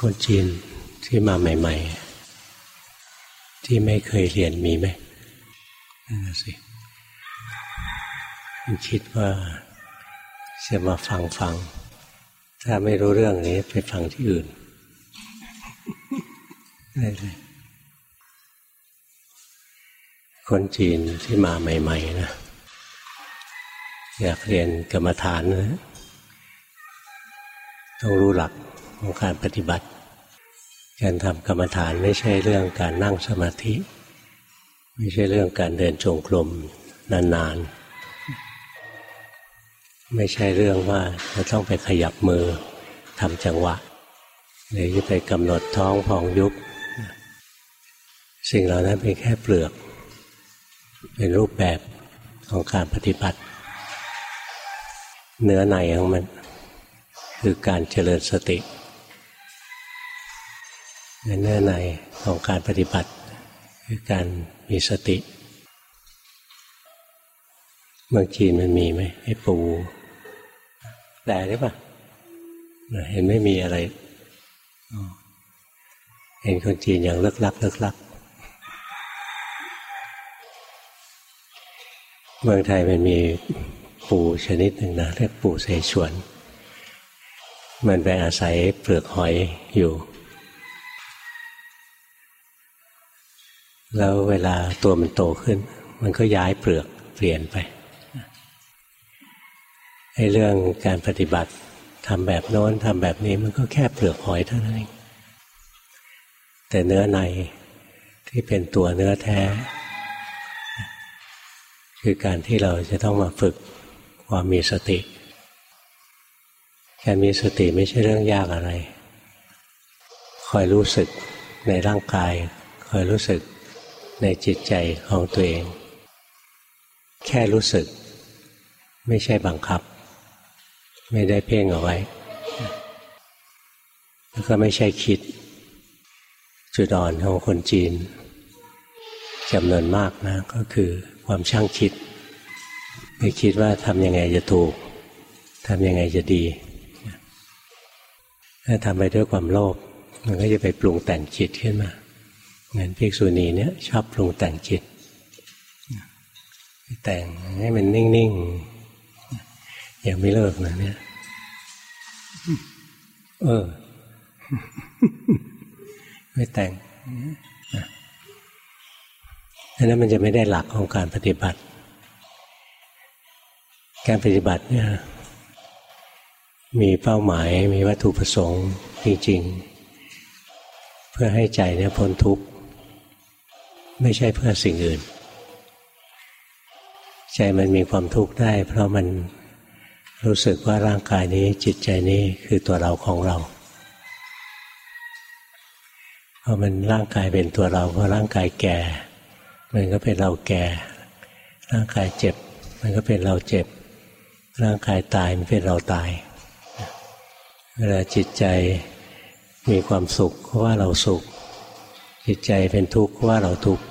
คนจีนที่มาใหม่ ๆ ที่ไม่เคยเรียนมีไหมนั่นสิมันคิดว่าจะมาฟังฟัง ถ้าไม่รู้เรื่องนี้ไปฟังที่อื่นได้เลยคนจีนที่มาใหม่ ๆ นะอยากเรียนกรรมฐานนะต้องรู้หลัก ของการปฏิบัติ การทำกรรมฐานไม่ใช่เรื่องการนั่งสมาธิ ไม่ใช่เรื่องการเดินจงกรมนานๆ ไม่ใช่เรื่องว่าจะต้องไปขยับมือทำจังหวะหรือจะไปกำหนดท้องพองยุบสิ่งเหล่านั้นเป็นแค่เปลือก เป็นรูปแบบของการปฏิบัติ เนื้อในของมัน คือการเจริญสติ เนื้อในของการปฏิบัติ คือการมีสติ เมืองจีนมันมีไหมไอ้ปูแปลได้ปะเห็นไม่มีอะไรเห็นคนจีนอย่างเลิกลักเลิกลักเมืองไทยมันมีปูชนิดหนึ่งนะเรียกปูเสฉวน มันไปอาศัยเปลือกหอยอยู่ แล้วเวลาตัวมันโตขึ้น มันก็ย้ายเปลือกเปลี่ยนไปให้เรื่องการปฏิบัติทำแบบโน้นทำแบบนี้มันก็แค่เปลือกหอยเท่านั้นเองแต่เนื้อในที่เป็นตัวเนื้อแท้ คือการที่เราจะต้องมาฝึกความมีสติ การมีสติไม่ใช่เรื่องยากอะไร คอยรู้สึกในร่างกาย คอยรู้สึก ในจิตใจของตัวเอง แค่รู้สึก ไม่ใช่บังคับ ไม่ได้เพ่งเอาไว้ แล้วก็ไม่ใช่คิด จุดอ่อนของคนจีนจำนวนมากนะ ก็คือความช่างคิดไปคิดว่าทำยังไงจะถูกทำยังไงจะดี ถ้าทำไปด้วยความโลภมันก็จะไปปรุงแต่งจิตขึ้นมา เหมือนภิกษุณีเนี่ยชอบปรุงแต่งจิต แต่งให้มันนิ่งๆยังไม่เลิกนะเนี่ย เออ ไม่แต่งอันนั้นมันจะไม่ได้หลักของการปฏิบัติ การปฏิบัติเนี่ยมีเป้าหมายมีวัตถุประสงค์จริง ๆ เพื่อให้ใจเนี่ยพ้นทุกข์ ไม่ใช่เพื่อสิ่งอื่น ใจมันมีความทุกข์ได้ เพราะมันรู้สึกว่าร่างกายนี้จิตใจนี้คือตัวเราของเราพอมันร่างกายเป็นตัวเราเพราะร่างกายแก่ มันก็เป็นเราแก่ ร่างกายเจ็บ มันก็เป็นเราเจ็บ ร่างกายตายมันเป็นเราตาย เวลาจิตใจมีความสุขเพราะว่าเราสุข จิตใจเป็นทุกข์เพราะว่าเราทุกข์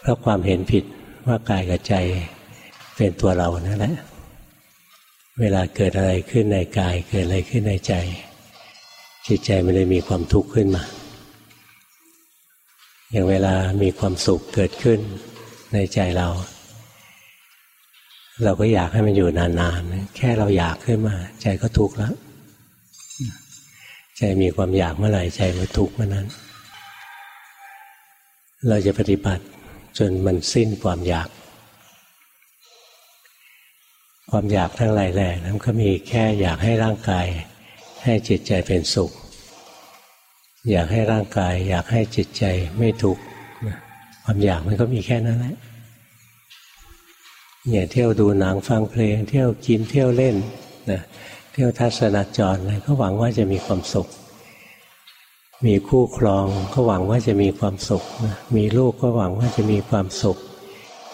เพราะความเห็นผิดว่ากายกับใจเป็นตัวเรานั่นแหละ เวลาเกิดอะไรขึ้นในกายเกิดอะไรขึ้นในใจ จิตใจมันเลยมีความทุกข์ขึ้นมา อย่างเวลามีความสุขเกิดขึ้นในใจเรา เราก็อยากให้มันอยู่นานๆ แค่เราอยากขึ้นมา ใจก็ทุกข์แล้ว ใจมีความอยากเมื่อไหร่ใจมันทุกข์เมื่อนั้น เราจะปฏิบัติจนมันสิ้นความอยาก ความอยากทั้งหลายแหล่นั้นก็มีแค่อยากให้ร่างกาย ให้จิตใจเป็นสุข อยากให้ร่างกาย อยากให้จิตใจไม่ทุกข์ความอยากมันก็มีแค่นั้นแหละอย่าเที่ยวดูหนังฟังเพลง เที่ยวกินเที่ยวเล่นนะ ที่ยวทัศนจรอะไรก็หวังว่าจะมีความสุข มีคู่ครองก็หวังว่าจะมีความสุข มีลูกก็หวังว่าจะมีความสุข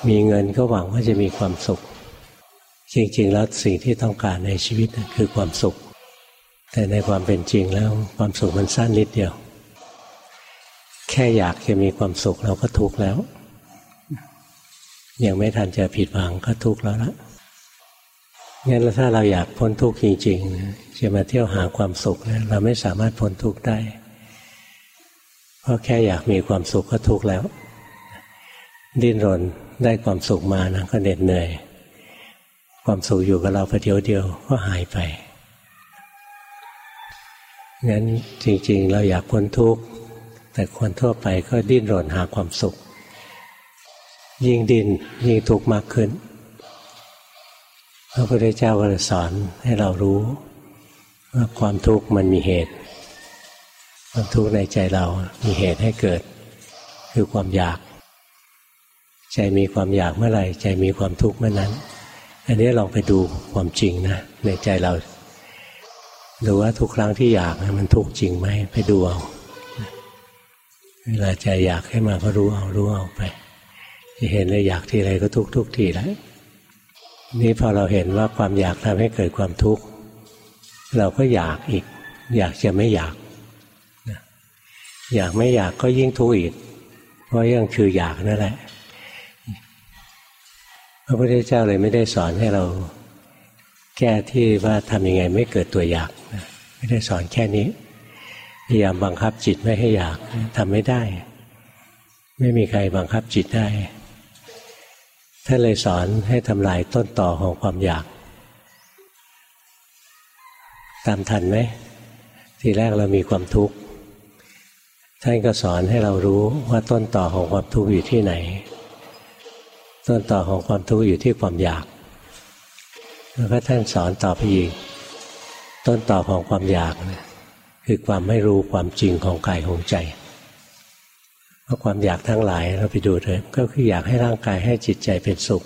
มีเงินก็หวังว่าจะมีความสุข จริงๆ แล้วสิ่งที่ต้องการในชีวิตคือความสุข แต่ในความเป็นจริงแล้วความสุขมันสั้นนิดเดียว แค่อยากจะมีความสุขเราก็ทุกข์แล้ว ยังไม่ทันจะผิดหวังก็ทุกข์แล้วละ งั้นถ้าเราอยากพ้นทุกข์จริงๆจะมาเที่ยวหาความสุขเนี่ยเราไม่สามารถพ้นทุกข์ได้ เพราะแค่อยากมีความสุขก็ทุกข์แล้ว ดิ้นรนได้ความสุขมานะก็เหน็ดเหนื่อย ความสุขอยู่กับเราประเดียวเดียวก็หายไปงั้นจริง ๆ เราอยากพ้นทุกข์แต่คนทั่วไปก็ดิ้นรนหาความสุข ยิ่งดิ้นยิ่งทุกข์มากขึ้น พระพุทธเจ้าก็สอนให้เรารู้ว่าความทุกข์มันมีเหตุ ความทุกข์ในใจเรามีเหตุให้เกิด คือความอยาก ใจมีความอยากเมื่อไหร่ ใจมีความทุกข์เมื่อนั้น อันนี้ลองไปดูความจริงนะในใจเราดูว่าทุกครั้งที่อยากมันทุกข์จริงไหมไปดูเอาเวลาใจอยากให้มาก็รู้เอารู้เอาไปจะเห็นเลยอยากทีไรก็ทุกทุกทีแล้ว นี่พอเราเห็นว่าความอยากทำให้เกิดความทุกข์ เราก็อยากอีก อยากจะไม่อยาก อยากไม่อยากก็ยิ่งทุกข์อีก เพราะยังคืออยากนั่นแหละ พระพุทธเจ้าเลยไม่ได้สอนให้เราแก้ที่ว่าทำยังไงไม่เกิดตัวอยาก ไม่ได้สอนแค่นี้ พยายามบังคับจิตไม่ให้อยากทำไม่ได้ ไม่มีใครบังคับจิตได้ ท่านเลยสอนให้ทำลายต้นต่อของความอยาก ตามทันไหม ทีแรกเรามีความทุกข์ท่านก็สอนให้เรารู้ว่าต้นต่อของความทุกข์อยู่ที่ไหน ต้นต่อของความทุกข์อยู่ที่ความอยาก แล้วก็ท่านสอนต่อไปอีกต้นต่อของความอยากคือความไม่รู้ความจริงของกายของใจ เพราะความอยากทั้งหลายเราไปดูเลยก็คืออยากให้ร่างกายให้จิตใจเป็นสุข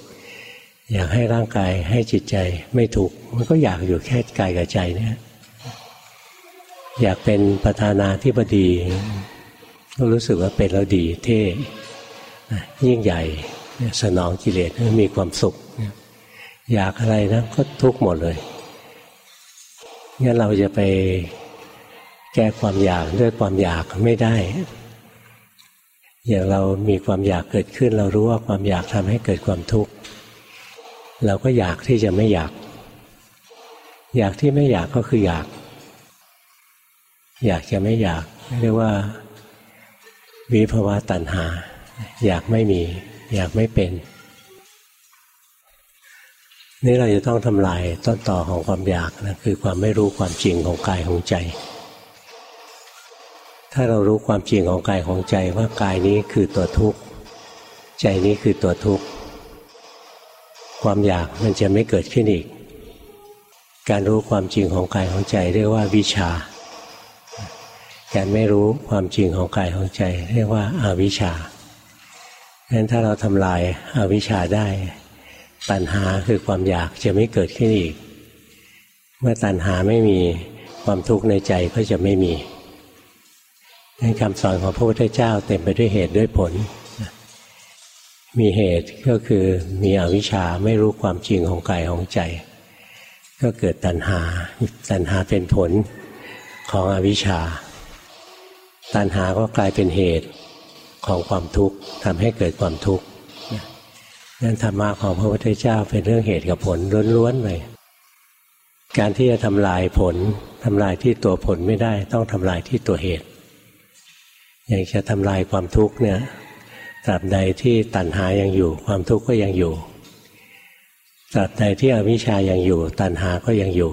อยากให้ร่างกายให้จิตใจไม่ทุกข์มันก็อยากอยู่แค่กายกับใจเนี่ยอยากเป็นประธานาธิบดีก็รู้สึกว่าเป็นแล้วดีเท่ยิ่งใหญ่สนองกิเลสมีความสุข อยากอะไรนะก็ทุกข์หมดเลยงั้นเราจะไปแก้ความอยากด้วยความอยากไม่ได้ อย่างเรามีความอยากเกิดขึ้น เรารู้ว่าความอยากทำให้เกิดความทุกข์เราก็อยากที่จะไม่อยาก อยากที่ไม่อยากก็คืออยาก อยากจะไม่อยากเรียกว่า วิภาวะตัณหา อยากไม่มี อยากไม่เป็น นี่เราจะต้องทำลายต้นต่อของความอยากนะคือความไม่รู้ความจริงของกายของใจ ถ้าเรารู้ความจริงของกายของใจว่ากายนี้คือตัวทุกข์ใจนี้คือตัวทุกข์ความอยากมันจะไม่เกิดขึ้นอีก การรู้ความจริงของกายของใจเรียกว่าวิชา การไม่รู้ความจริงของกายของใจ เรียกว่าอาวิชาดังนั้นถ้าเราทำลายอาวิชาได้ ตัณหาคือความอยากจะไม่เกิดขึ้นอีก เมื่อตัณหาไม่มีความทุกข์ในใจก็จะไม่มี คำสอนของพระพุทธเจ้าเต็มไปด้วยเหตุด้วยผล มีเหตุก็คือมีอวิชชาไม่รู้ความจริงของกายของใจ ก็เกิดตัณหา ตัณหาเป็นผลของอวิชชา ตัณหาก็กลายเป็นเหตุของความทุกข์ทำให้เกิดความทุกข์นั่นธรรมะของพระพุทธเจ้าเป็นเรื่องเหตุกับผลล้วนๆเลย การที่จะทำลายผลทำลายที่ตัวผลไม่ได้ ต้องทำลายที่ตัวเหตุ อยากจะทำลายความทุกข์เนี่ยตราบใดที่ตัณหายังอยู่ ความทุกข์ก็ยังอยู่ตราบใดที่อวิชชายังอยู่ ตัณหาก็ยังอยู่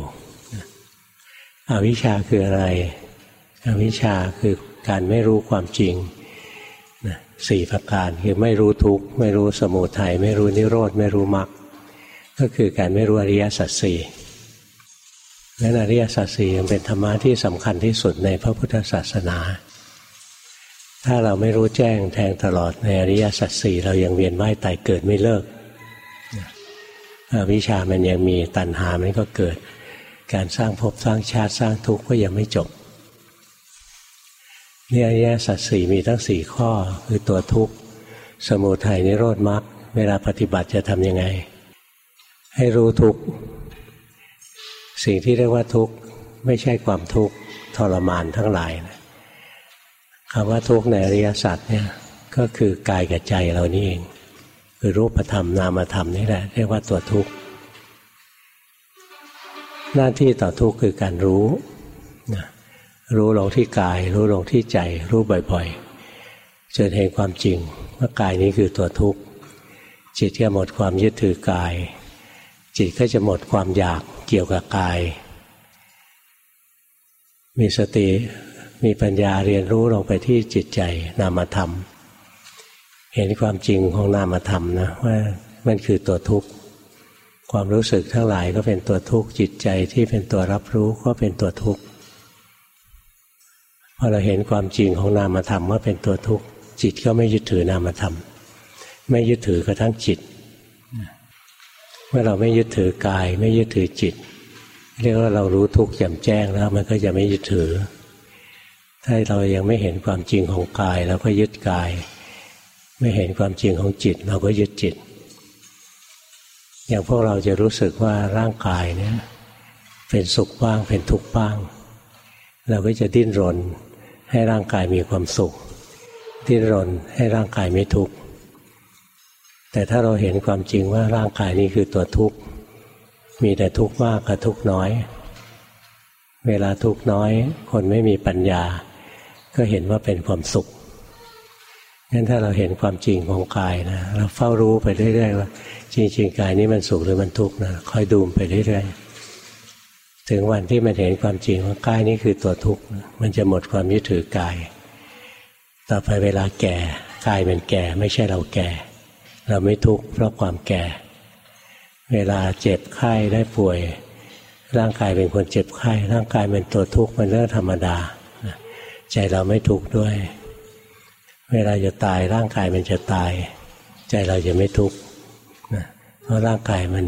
อวิชชาคืออะไร อวิชชาคือการไม่รู้ความจริงสี่ประการคือไม่รู้ทุกข์ไม่รู้สมุทัยไม่รู้นิโรธไม่รู้มรรคก็คือการไม่รู้อริยสัจสี่และอริยสัจสี่ยังเป็นธรรมะที่สำคัญที่สุดในพระพุทธศาสนา ถ้าเราไม่รู้แจ้งแทงตลอดในอริยสัจสี่เรายังเวียนว่ายตายเกิดไม่เลิกวิชามันยังมีตัณหามันก็เกิด การสร้างภพสร้างชาติสร้างทุกข์ก็ยังไม่จบนี่อริยสัจสี่มีทั้งสี่ข้อคือตัวทุกข์ สมุทัยนิโรธมรรคเวลาปฏิบัติจะทำยังไง ให้รู้ทุกข์ สิ่งที่เรียกว่าทุกข์ ไม่ใช่ความทุกข์ทรมานทั้งหลายนะ คำว่าทุกข์ในอริยสัจเนี่ยก็คือกายกับใจเรานี่เอง คือรูปธรรมนามธรรมนี่แหละเรียกว่าตัวทุกข์หน้าที่ต่อทุกข์คือการรู้นะรู้ลงที่กาย รู้ลงที่ใจ รู้บ่อยๆจนเห็นความจริงว่ากายนี้คือตัวทุกข์จิตจะหมดความยึดถือกาย จิตก็จะหมดความอยากเกี่ยวกับกาย มีสติ มีปัญญาเรียนรู้ลงไปที่จิตใจนามธรรม เห็นความจริงของนามธรรมนะว่ามันคือตัวทุกข์ ความรู้สึกทั้งหลายก็เป็นตัวทุกข์ จิตใจที่เป็นตัวรับรู้ก็เป็นตัวทุกข์พอเราเห็นความจริงของนามธรรมว่าเป็นตัวทุกข์ จิตก็ไม่ยึดถือนามธรรม ไม่ยึดถือกระทั่งจิต เมื่อเราไม่ยึดถือกาย ไม่ยึดถือจิต เรียกว่าเรารู้ทุกข์แจ่มแจ้งแล้ว มันก็จะไม่ยึดถือ ถ้าเรายังไม่เห็นความจริงของกายเราก็ยึดกาย ไม่เห็นความจริงของจิต เราก็ยึดจิต อย่างพวกเราจะรู้สึกว่าร่างกายเนี่ยเป็นสุขบ้างเป็นทุกข์บ้าง เราก็จะดิ้นรนให้ร่างกายมีความสุข ดิ้นรนให้ร่างกายไม่ทุกข์แต่ถ้าเราเห็นความจริงว่าร่างกายนี้คือตัวทุกข์มีแต่ทุกข์มากกับทุกข์น้อย เวลาทุกข์น้อย คนไม่มีปัญญา ก็เห็นว่าเป็นความสุขงั้นถ้าเราเห็นความจริงของกายนะเราเฝ้ารู้ไปเรื่อยๆว่า จริง ๆ กายนี้มันสุขหรือมันทุกข์นะคอยดูมไปเรื่อยๆถึงวันที่มันเห็นความจริงว่ากายนี้คือตัวทุกข์มันจะหมดความยึดถือกาย ต่อไปเวลาแก่กายเป็นแก่ไม่ใช่เราแก่ เราไม่ทุกข์เพราะความแก่ เวลาเจ็บไข้ได้ป่วย ร่างกายเป็นคนเจ็บไข้ ร่างกายเป็นตัวทุกข์มันเรื่องธรรมดา ใจเราไม่ทุกข์ด้วย เวลาจะตายร่างกายมันจะตาย ใจเราจะไม่ทุกข์เพราะร่างกายมัน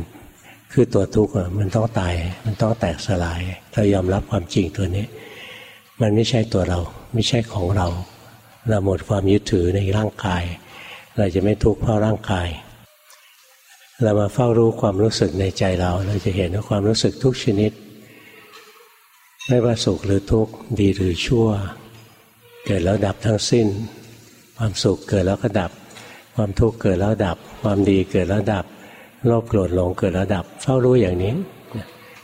คือตัวทุกข์มันต้องตาย มันต้องแตกสลายเรายอมรับความจริงตัวนี้ มันไม่ใช่ตัวเรา ไม่ใช่ของเรา เราหมดความยึดถือในร่างกาย เราจะไม่ทุกข์เพราะร่างกาย เรามาเฝ้ารู้ความรู้สึกในใจเรา เราจะเห็นว่าความรู้สึกทุกชนิด ไม่ว่าสุขหรือทุกข์ดีหรือชั่ว เกิดแล้วดับทั้งสิ้น ความสุขเกิดแล้วก็ดับ ความทุกข์เกิดแล้วดับ ความดีเกิดแล้วดับโลภโกรธหลงเกิดแล้วดับ เฝ้ารู้อย่างนี้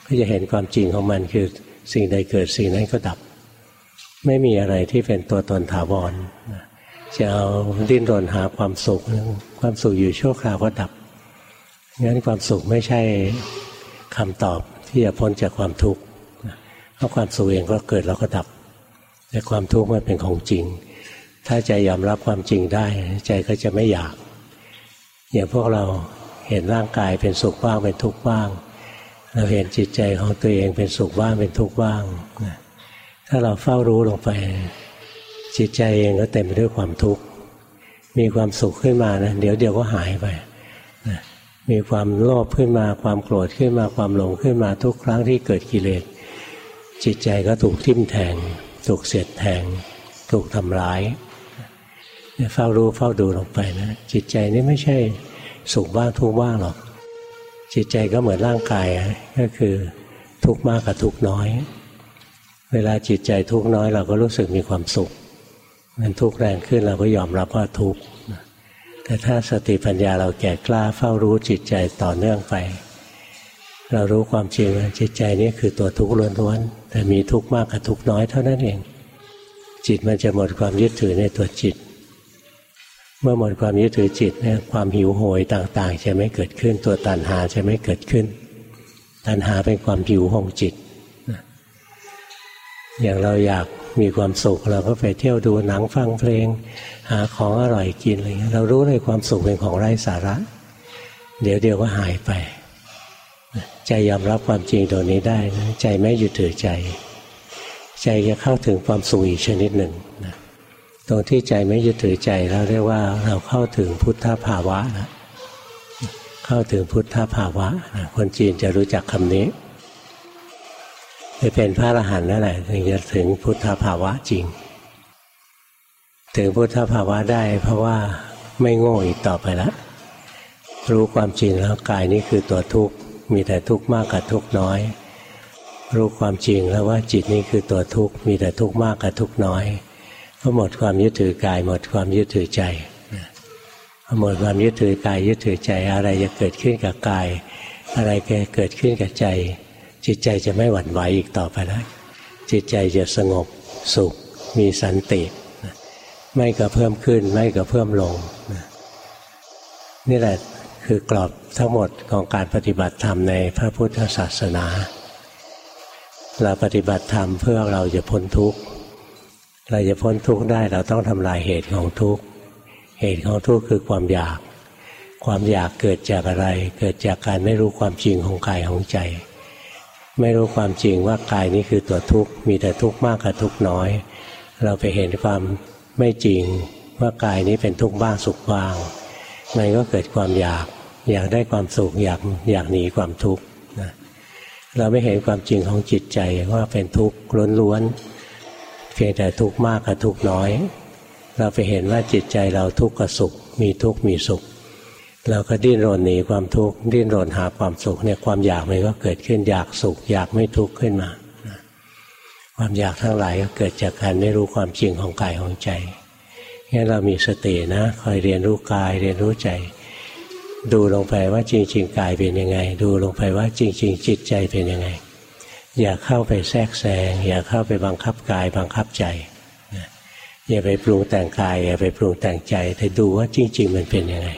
ก็จะเห็นความจริงของมันคือสิ่งใดเกิดสิ่งนั้นก็ดับ ไม่มีอะไรที่เป็นตัวตนถาวรจะเอาดิ้นรนหาความสุข ความสุขอยู่ชั่วคราวก็ดับงั้นความสุขไม่ใช่คำตอบที่จะพ้นจากความทุกข์เพราะความสุขเองก็เกิดแล้วก็ดับ แต่ความทุกข์มันเป็นของจริง ถ้าใจยอมรับความจริงได้ ใจก็จะไม่อยาก อย่างพวกเราเห็นร่างกายเป็นสุขบ้างเป็นทุกข์บ้าง เราเห็นจิตใจของตัวเองเป็นสุขบ้างเป็นทุกข์บ้าง ถ้าเราเฝ้ารู้ลงไป จิตใจเองก็เต็มไปด้วยความทุกข์ มีความสุขขึ้นมานะเดี๋ยวเดียวก็หายไปมีความโลภขึ้นมาความโกรธขึ้นมาความหลงขึ้นมาทุกครั้งที่เกิดกิเลสจิตใจก็ถูกทิ่มแทง ถูกเสียดแทง ถูกทำร้ายเฝ้ารู้เฝ้าดูลงไปนะจิตใจนี่ไม่ใช่สุขบ้างทุกบ้างหรอก จิตใจก็เหมือนร่างกายก็คือทุกมากกับทุกน้อย เวลาจิตใจทุกน้อย เราก็รู้สึกมีความสุขมันทุกแรงขึ้นเราก็ยอมรับว่าทุกแต่ถ้าสติปัญญาเราแก่กล้าเฝ้ารู้จิตใจต่อเนื่องไป เรารู้ความจริงว่าจิตใจนี้คือตัวทุกข์ล้วนๆแต่มีทุกข์มากกับทุกข์น้อยเท่านั้นเอง จิตมันจะหมดความยึดถือในตัวจิต เมื่อหมดความยึดถือจิตเนี่ยความหิวโหยต่างๆ จะไม่เกิดขึ้น ตัวตัณหาจะไม่เกิดขึ้น ตัณหาเป็นความหิวของจิต อย่างเราอยากมีความสุขเราก็ไปเที่ยวดูหนังฟังเพลง หาของอร่อยกินอะไรเงี้ยเรารู้เลยความสุขเป็นของไร้สาระ เดี๋ยวเดียวก็หายไป ใจยอมรับความจริงตัวนี้ได้นะใจไม่หยุดถือใจ ใจจะเข้าถึงความสุขอีกชนิดหนึ่งนะตรงที่ใจไม่ยึดถือใจเราเรียกว่าเราเข้าถึงพุทธภาวะนะเข้าถึงพุทธภาวะนะคนจีนจะรู้จักคำนี้จะเป็นพระอรหันต์นั่นแหละถึงจะถึงพุทธภาวะจริง ถึงพุทธภาวะได้เพราะว่าไม่โง่อีกต่อไปแล้วรู้ความจริงแล้วกายนี้คือตัวทุกข์ มีแต่ทุกข์มากกับทุกข์น้อย รู้ความจริงแล้วว่าจิตนี้คือตัวทุกข์มีแต่ทุกข์มากกับทุกข์น้อยก็หมดความยึดถือกาย หมดความยึดถือใจหมดความยึดถือกายยึดถือใจอะไรจะเกิดขึ้นกับกาย อะไรจะเกิดขึ้นกับใจ จิตใจจะไม่หวั่นไหวอีกต่อไปแล้วจิตใจจะสงบสุข มีสันติไม่กระเพิ่มขึ้นไม่กระเพิ่มลงนี่แหละ คือกรอบทั้งหมดของการปฏิบัติธรรมในพระพุทธศาสนา เราปฏิบัติธรรมเพื่อเราจะพ้นทุกข์ เราจะพ้นทุกข์ได้เราต้องทำลายเหตุของทุกข์ เหตุของทุกข์คือความอยาก ความอยากเกิดจากอะไร เกิดจากการไม่รู้ความจริงของกายของใจ ไม่รู้ความจริงว่ากายนี้คือตัวทุกข์ มีแต่ทุกข์มากกับทุกข์น้อย เราไปเห็นความไม่จริงว่ากายนี้เป็นทุกข์บ้างสุขบ้าง มันก็เกิดความอยาก อยากได้ความสุขอยากอยากหนีความทุกข์นะเราไม่เห็นความจริงของจิตใจว่าเป็นทุกข์ล้วนๆเพียงแต่ทุกข์มากกับทุกข์น้อย เราไปเห็นว่าจิตใจเราทุกข์กับสุข มีทุกข์มีสุข เราก็ดิ้นรนหนีความทุกข์ดิ้นรนหาความสุขเนี่ยความอยากมันก็เกิดขึ้นอยากสุข อยากไม่ทุกข์ขึ้นมา ความอยากทั้งหลายก็เกิดจากการไม่รู้ความจริงของกายของใจ งั้นเรามีสตินะคอยเรียนรู้กายเรียนรู้ใจ ดูลงไปว่าจริง ๆ กายเป็นยังไง ดูลงไปว่าจริง ๆ จิตใจเป็นยังไง อย่าเข้าไปแทรกแซงอย่าเข้าไปบังคับกายบังคับใจอย่าไปปรุงแต่งกายอย่าไปปรุงแต่งใจแต่ดูว่าจริง ๆ มันเป็นยังไง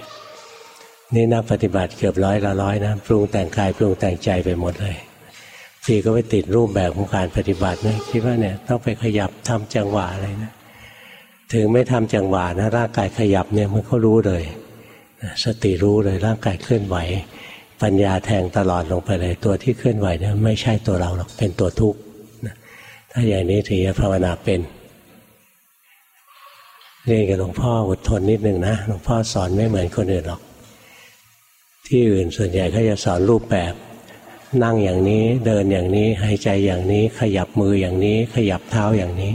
นี่นักปฏิบัติเกือบร้อยละร้อยนะปรุงแต่งกายปรุงแต่งใจไปหมดเลยทีก็ไปติดรูปแบบของการปฏิบัตินะคิดว่าเนี่ยต้องไปขยับทำจังหวะอะไรนะ ถึงไม่ทำจังหวะนะร่างกายขยับเนี่ยมันก็รู้เลย สติรู้เลยร่างกายเคลื่อนไหว ปัญญาแทงตลอดลงไปเลย ตัวที่เคลื่อนไหวเนี่ยไม่ใช่ตัวเราหรอกเป็นตัวทุกข์ถ้าอย่างนี้ถึงจะภาวนาเป็นเรียนกับหลวงพ่ออดทนนิดนึงนะหลวงพ่อสอนไม่เหมือนคนอื่นหรอก ที่อื่นส่วนใหญ่เขาจะสอนรูปแบบ นั่งอย่างนี้เดินอย่างนี้หายใจอย่างนี้ ขยับมืออย่างนี้ ขยับเท้าอย่างนี้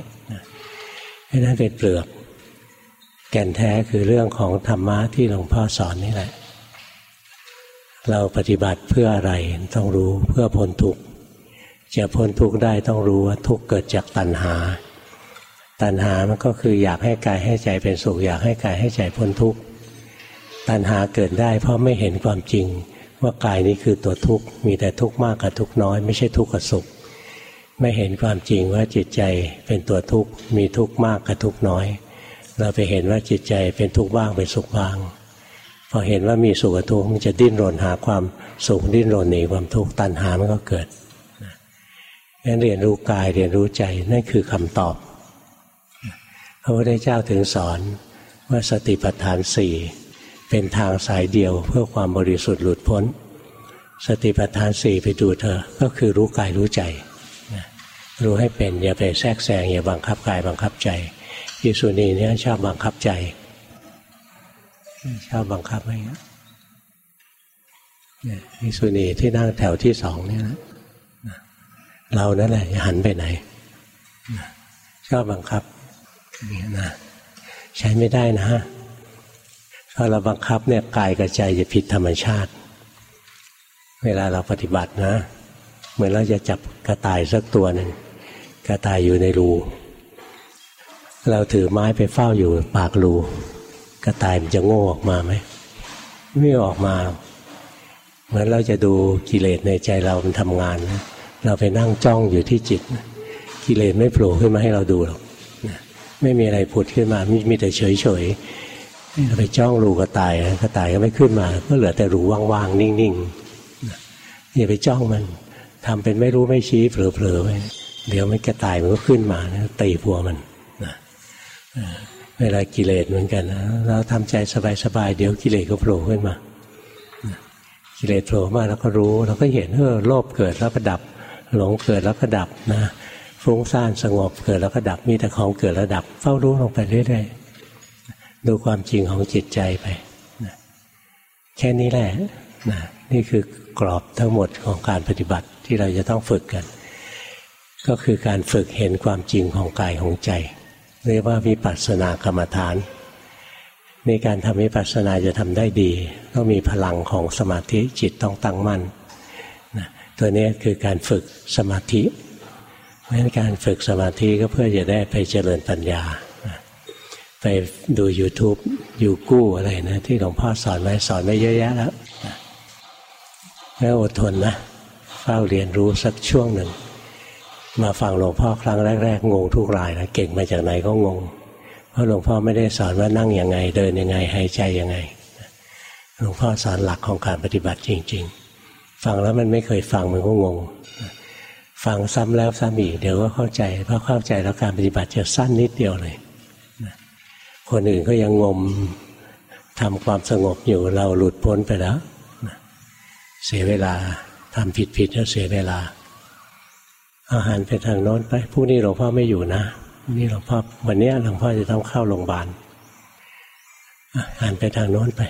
ให้นั้นเป็นเปลือก แก่นแท้คือเรื่องของธรรมะที่หลวงพ่อสอนนี่แหละ เราปฏิบัติเพื่ออะไรต้องรู้เพื่อพ้นทุกข์จะพ้นทุกข์ได้ต้องรู้ว่าทุกข์เกิดจากตัณหา ตัณหามันก็คืออยากให้กายให้ใจเป็นสุขอยากให้กายให้ใจพ้นทุกข์ตัณหาเกิดได้ เพราะไม่เห็นความจริงว่ากายนี้คือตัวทุกข์มีแต่ทุกข์มากกับทุกข์น้อย ไม่ใช่ทุกข์กับสุข ไม่เห็นความจริงว่าจิตใจเป็นตัวทุกข์มีทุกข์มากกับทุกข์น้อย เราไปเห็นว่าจิตใจเป็นทุกข์บ้างเป็นสุขบ้างพอเห็นว่ามีสุขกับทุกข์มันจะดิ้นรนหาความสุขดิ้นรนหนีความทุกข์ตัณหามันก็เกิดงั้นเรียนรู้กายเรียนรู้ใจนั่นคือคำตอบพระพุทธเจ้าถึงสอนว่าสติปัฏฐานสี่เป็นทางสายเดียวเพื่อความบริสุทธิ์หลุดพ้น สติปัฏฐานสี่ไปดูเธอก็คือรู้กายรู้ใจ รู้ให้เป็น อย่าไปแทรกแซงอย่าบังคับกายบังคับใจยิสุนีเนี่ยชอบบังคับใจชอบบังคับอะไรเงี้ยยิสุนีที่นั่งแถวที่สองเนี่ยนะเรานั่นแหละหันไปไหนชอบบังคับนี่นะใช้ไม่ได้นะฮะพอเราบังคับเนี่ยกายกับใจจะผิดธรรมชาติ เวลาเราปฏิบัตินะ เหมือนเราจะจับกระต่ายสักตัวหนึ่ง กระต่ายอยู่ในรูเราถือไม้ไปเฝ้าอยู่ปากรูกระต่ายมันจะโง่ออกมาไหมไม่ออกมาเหมือนเราจะดูกิเลสในใจเรามันทำงานนะเราไปนั่งจ้องอยู่ที่จิต กิเลสไม่โผล่ขึ้นมาให้เราดูหรอกไม่มีอะไรผุดขึ้นมามีมีแต่เฉยเฉยเราไปจ้องรูกระต่ายกระต่ายก็ไม่ขึ้นมา ก็เหลือแต่รูว่างๆนิ่งๆอย่าไปจ้องมันทำเป็นไม่รู้ไม่ชี้เผลอๆไป เดี๋ยวมันกระต่ายมันก็ขึ้นมานะตีพัวมันนะเวลากิเลสเหมือนกันนะเราทำใจสบายๆเดี๋ยวกิเลสก็โผล่ขึ้นมากิเลสโผล่มาแล้วก็รู้เราก็เห็นเออโลภเกิดแล้วก็ดับ หลงเกิดแล้วก็ดับนะฟุ้งซ่านสงบเกิดแล้วก็ดับมีแต่ของเกิดแล้วดับ เฝ้ารู้ลงไปเรื่อยๆดูความจริงของจิตใจไปนะแค่นี้แหละนะนี่คือกรอบทั้งหมดของการปฏิบัติที่เราจะต้องฝึกกัน ก็คือการฝึกเห็นความจริงของกายของใจ เรียกว่าวิปัสสนากรรมฐานในการทำวิปัสสนาจะทำได้ดีต้องมีพลังของสมาธิจิตต้องตั้งมั่นนะตัวนี้คือการฝึกสมาธิเพราะฉะนั้นการฝึกสมาธิก็เพื่อจะได้ไปเจริญปัญญา ไปดู YouTube ยูกู้อะไรนะที่หลวงพ่อสอนไว้สอนไว้เยอะแยะแล้วแล้วอดทนนะเฝ้าเรียนรู้สักช่วงหนึ่ง มาฟังหลวงพ่อครั้งแรกๆงงทุกรายนะเก่งมาจากไหนก็งง เพราะหลวงพ่อไม่ได้สอนว่านั่งยังไง เดินยังไงหายใจยังไงหลวงพ่อสอนหลักของการปฏิบัติจริง ๆ ฟังแล้วมันไม่เคยฟังมันก็งง ฟังซ้ำแล้วซ้ำอีกเดี๋ยวก็เข้าใจพอเข้าใจแล้วการปฏิบัติจะสั้นนิดเดียวเลยคนอื่นก็ยังงมทำความสงบอยู่เราหลุดพ้นไปแล้วเสียเวลาทำผิดผิดแล้วเสียเวลา อาหารไปทางโน้นไปพรุ่งนี้หลวงพ่อไม่อยู่นะนี่หลวงพ่อวันนี้หลวงพ่อจะต้องเข้าโรงพยาบาลอาหารไปทางโน้นไป